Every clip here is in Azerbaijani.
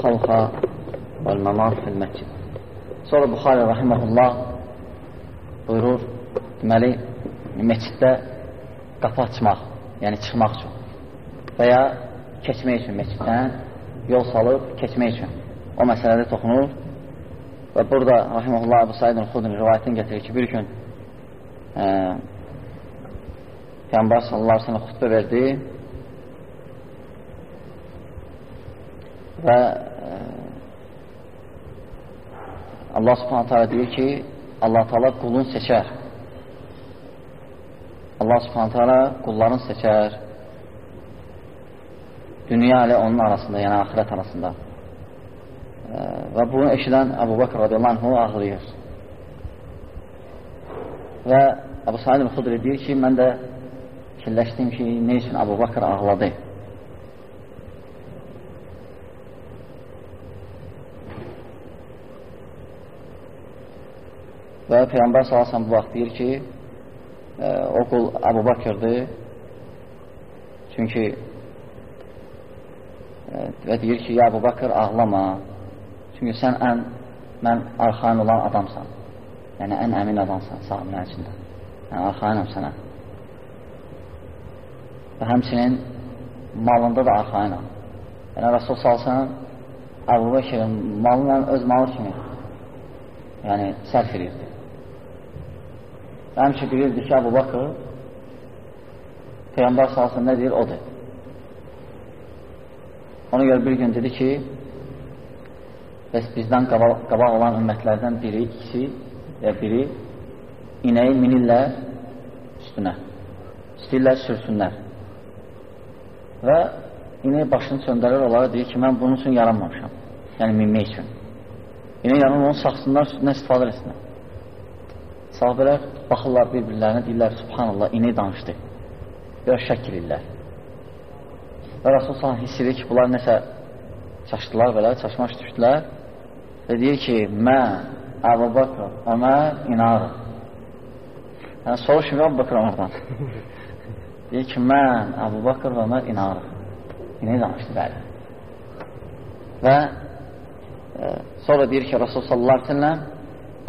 xalqa vəl-məmar fil-məscid. Sonra Buxari rahiməhullah buyurur, deməli, məsciddə qapı açmaq, yəni çıxmaq üçün və ya keçmək üçün məsciddən yol salıb keçmək üçün o məsələdə toxunur və burada rahiməhullah Əbu Said el-Xudun rivayətini getirir ki, bir gün Peyğəmbər sallallahu aleyhi ve sellem xütbə verdi və e, Allah subhanət hala deyir ki, Allah taala qulun seçər. Allah subhanət hala qulların seçər. Dünya ilə onun arasında, yəni axirət arasında. E, və bunu eşidən Əbu Bakr radiyallahu anhu ağlayır. Və Əbu Said el-Xudri deyir ki, mən də fikirləşdim ki, nə üçün Əbu Bakr ağladı? Və Peyğəmbər salasən bu vaxt deyir ki, e, o qul Əbu Bakırdır. Çünki e, və deyir ki, ya Əbu Bakır ağlama. Çünki sən ən mən arxain olan adamsan. Yəni, ən əmin adamsan sahabilər içində. Yəni, arxainəm sənə. Və həmçinin malında da arxainəm. Yəni, Rasul salsan, Əbu Bəkirin malını öz malı kimi yəni, sərf edirdi. Və həmçin bilirdi ki, Əbu Bakır Peyğəmbər salsın nə deyir? Odur. Ona görə bir gün dedi ki, bəs bizdən qabaq, qabaq olan ümmətlərdən biri, ikisi və biri inəyi minirlər üstünə. İstəyirlər sürsünlər. Və inəyi başını çöndərir onlara deyir ki, mən bunun üçün yaranmamışam. Yəni minmək üçün. İnək yanın onu saxsınlar, sütündən istifadə etsinlər. Sahabələr baxırlar bir-birlərinə, deyirlər, subhanallah, inək danışdı. Biraz şək edirlər. Və Rasul sana hiss edir ki, bunlar nəsə çaşdılar belə, çaşmaş düşdülər və deyir ki, mən Əbu Bakr, Ömər, inarım. Yəni, soruşum Əbu Bakr Ömərdən. deyir ki, mən Əbu Bakr və Ömər inarım. İnək danışdı, bəli. Və e, sonra deyir ki, Rasul sallallahu aleyhi ve sellem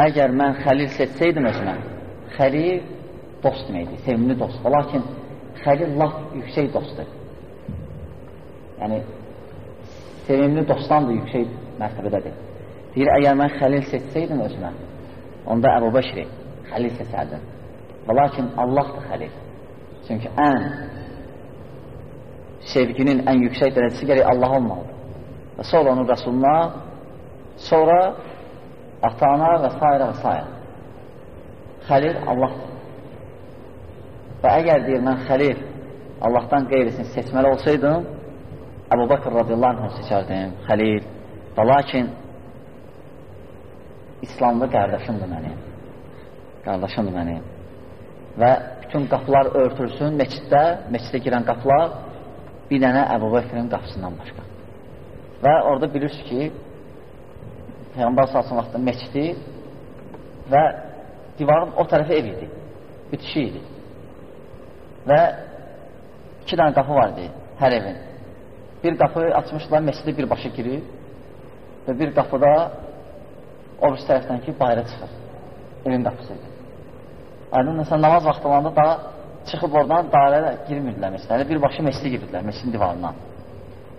əgər mən xəlil seçsəydim özümə, xəlil dost deməkdir, sevimli dost. Lakin xəlil laf yüksək dostdur. Yəni, sevimli dostdan da yüksək mərtəbədədir. Deyir, əgər mən xəlil seçsəydim özümə, onda Əbu Bəşri xəlil seçərdim. Və lakin Allah da xəlil. Çünki ən sevginin ən yüksək dərəcəsi gərək Allah olmalıdır. Və sonra onun Rəsuluna, sonra ata-ana və s. və s. Xəlil Allahdır. Və əgər deyir, mən xəlil Allahdan qeyrisini seçməli olsaydım, Əbu Bakır radiyallahu anh seçərdim, xəlil. Və lakin İslamlı qardaşımdır mənim. Qardaşımdır mənim. Və bütün qapılar örtülsün meçiddə, meçidə girən qapılar bir dənə Əbu Bakırın qapısından başqa. Və orada bilirsiniz ki, Peyğəmbər salsın vaxtında meçidi və divarın o tərəfi ev idi, bitişi idi. Və iki dənə qapı var idi hər evin. Bir qapı açmışlar, meçidi birbaşa girir və bir qapıda o bir tərəfdən ki, bayra çıxır. Evin qapısı idi. Aydın, məsələn, namaz vaxtı olanda da çıxıb oradan dairələ girmirdilər məsələləri, birbaşa meçidi girirlər, meçidin divarından.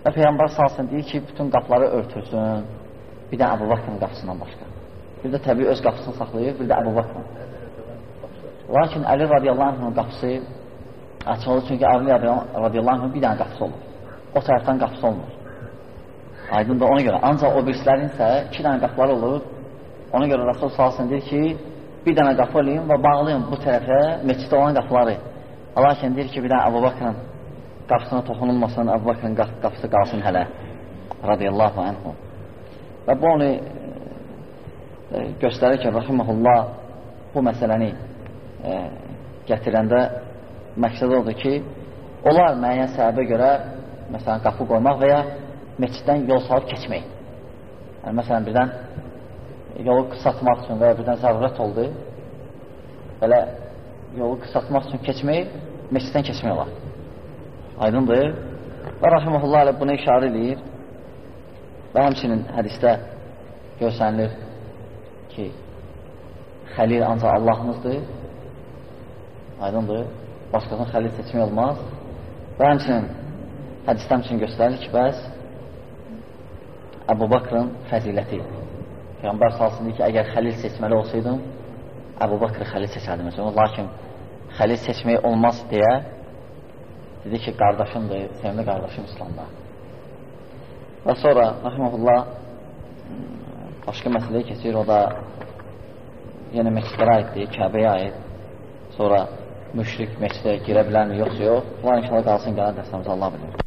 Və Peyğəmbər salsın deyir ki, bütün qapıları örtülsün, bir də Əbu Bakrın qapısından başqa. Bir də təbii öz qapısını saxlayır, bir də Əbu Bakrın. Lakin Əli radiyallahu anhın qapısı açıq olur, çünki Əli radiyallahu anhın bir dənə qapısı olur. O tərəfdən qapısı olmur. Aydın da ona görə. Ancaq o birislərin isə iki dənə qapıları olur. Ona görə Rasul salsın deyir ki, bir dənə qapı olayım və bağlayın bu tərəfə meçiddə olan qapıları. Lakin deyir ki, bir dənə Əbu Bakrın qapısına toxunulmasın, Əbu Bakrın qapısı qalsın hələ. Radiyallahu anhu. Və bu onu e, göstərir ki, Rahiməhullah bu məsələni e, gətirəndə məqsəd odur ki, onlar müəyyən səbəbə görə məsələn, qapı qoymaq və ya meçiddən yol salıb keçmək. Yəni, məsələn, birdən yolu qısaltmaq üçün və ya birdən zərurət oldu, belə yolu qısaltmaq üçün keçmək, meçiddən keçmək olar. Aydındır. Və Rahiməhullah ilə buna işarə edir. Və həmçinin hədisdə görsənilir ki, xəlil ancaq Allahınızdır, aydındır, başqasının xəlil seçmək olmaz və həmçinin hədisdə həmçinin göstərilir ki, bəs Əbu Bakrın fəziləti Peyğəmbər salsın ki, əgər xəlil seçməli olsaydım, Əbu Bakr xəlil seçərdim. Lakin xəlil seçmək olmaz deyə dedi ki, qardaşımdır, sevimli qardaşım İslamda. Və sonra, rəhməhullah, başqa məsələyə keçir, o da yenə məscidlərə aiddir, Kəbəyə aid. Sonra müşrik məscidə girə bilərmi, yoxsa yox. Bunlar inşallah qalsın, gələn dəstəmiz Allah bilir.